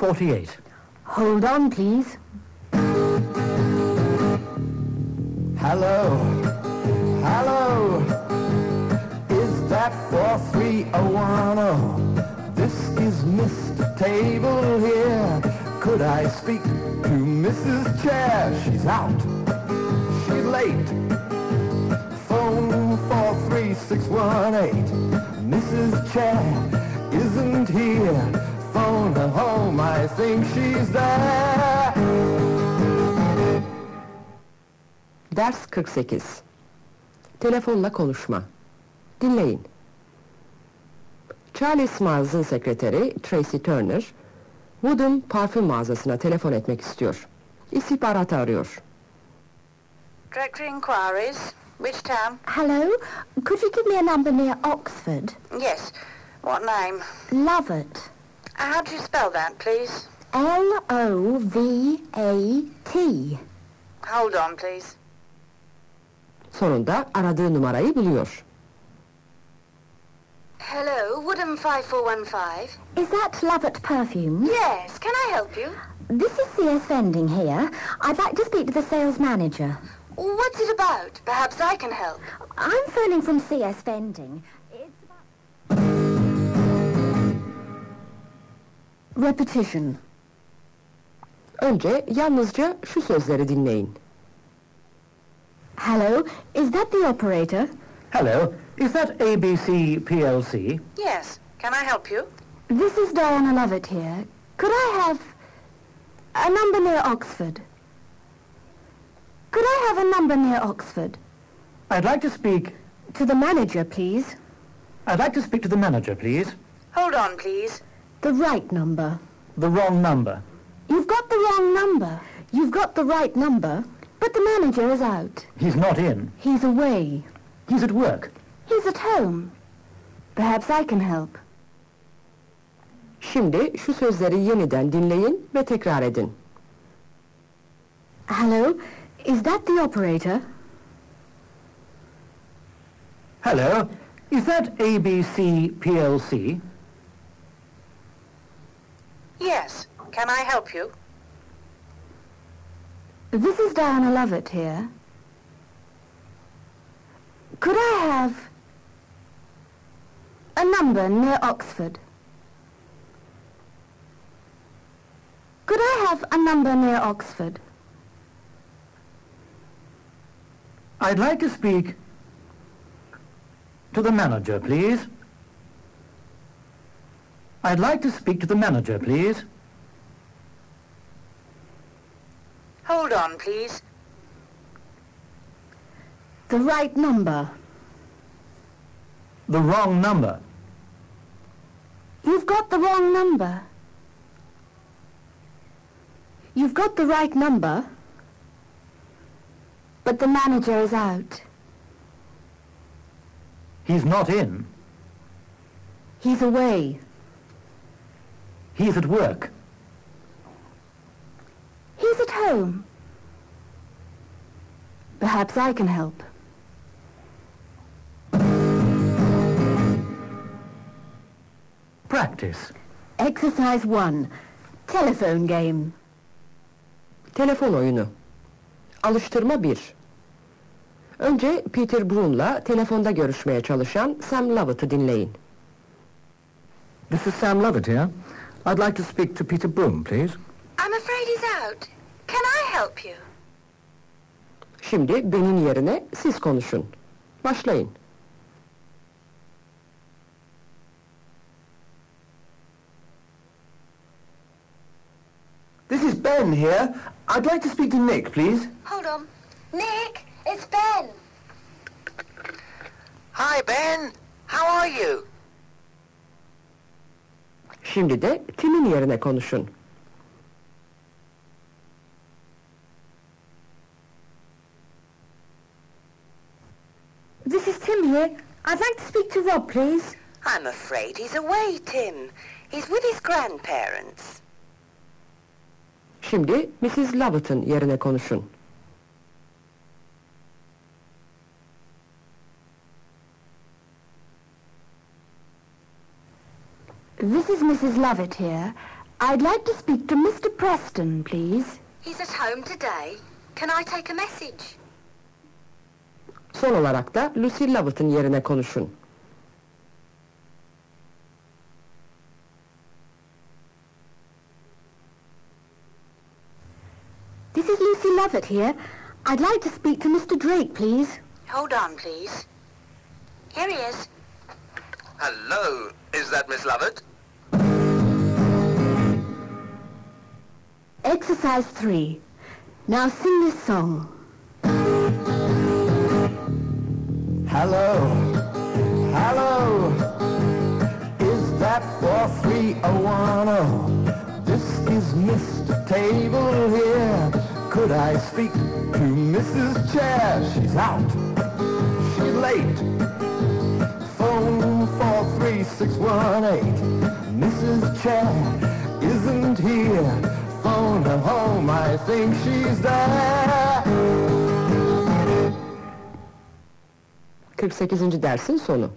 48. Hold on, please. Hello, hello. Is that 43010? This is Mr. Table here. Could I speak to Mrs. Chair? She's out. She's late. Phone 43618. Mrs. Chair isn't here. Phone her home. I think she's there. Ders 48. Telefonla konuşma. Dinleyin. Charles Miles'ın sekreteri Tracy Turner, Wood'un parfüm mağazasına telefon etmek istiyor. İstihbaratı arıyor. Directory inquiries. Which town? Hello? Could you give me a number near Oxford? Yes. What name? Lovett. How do you spell that, please? L-O-V-A-T. Hold on, please. Sonunda aradığı numarayı buluyor. Hello, Woodham 5415. Is that Lovett Perfumes? Yes, can I help you? This is C.S. Vending here. I'd like to speak to the sales manager. What's it about? Perhaps I can help. I'm phoning from C.S. Vending. Repetition. Önce yalnızca şu sözleri dinleyin. Hello, is that the operator? Hello, is that ABC PLC? Yes, can I help you? This is Diana Lovett here. Could I have a number near Oxford? Could I have a number near Oxford? I'd like to speak... To the manager, please. I'd like to speak to the manager, please. Hold on, please. The right number. The wrong number. You've got the wrong number. You've got the right number, but the manager is out. He's not in. He's away. He's at work. He's at home. Perhaps I can help. Şimdi şu sözleri yeniden dinleyin ve tekrar edin. Hello, is that the operator? Hello, is that ABC PLC? Yes, can I help you? This is Diana Lovett here. Could I have a number near Oxford? Could I have a number near Oxford? I'd like to speak to the manager, please. I'd like to speak to the manager, please. Hold on, please. The right number. The wrong number. You've got the wrong number. You've got the right number, but the manager is out. He's not in. He's away. He's at work. He's at home. Perhaps I can help. Practice. Exercise 1. Telephone game. Telefon oyunu. Alıştırma 1. Önce Peter Brown'la telefonda görüşmeye çalışan Sam Lovett'ı dinleyin. This is Sam Lovett here. I'd like to speak to Peter Brown, please. I'm afraid he's out. Can I help you? Şimdi benim yerine siz konuşun. Başlayın. This is Ben here. I'd like to speak to Nick, please. Hold on. Nick, it's Ben. Hi, Ben. How are you? Şimdi de Tim'in yerine konuşun. This is Tim here. I'd like to speak to Rob, please. I'm afraid he's away, Tim. He's with his grandparents. Şimdi Mrs. Lovett'ın yerine konuşun. This is Mrs. Lovett here. I'd like to speak to Mr. Preston, please. He's at home today. Can I take a message? Son olarak da Lucy Lovett'ın yerine konuşun. This is Lucy Lovett here. I'd like to speak to Mr. Drake, please. Hold on, please. Here he is. Hello, is that Miss Lovett? Exercise three. Now sing this song. Hello, hello. Is that 4310? This is Mr. Table here. Could I speak to Mrs. Chair? She's out. She's late. Phone 43618. Mrs. Chair isn't here. I think she's there. 48. dersin sonu.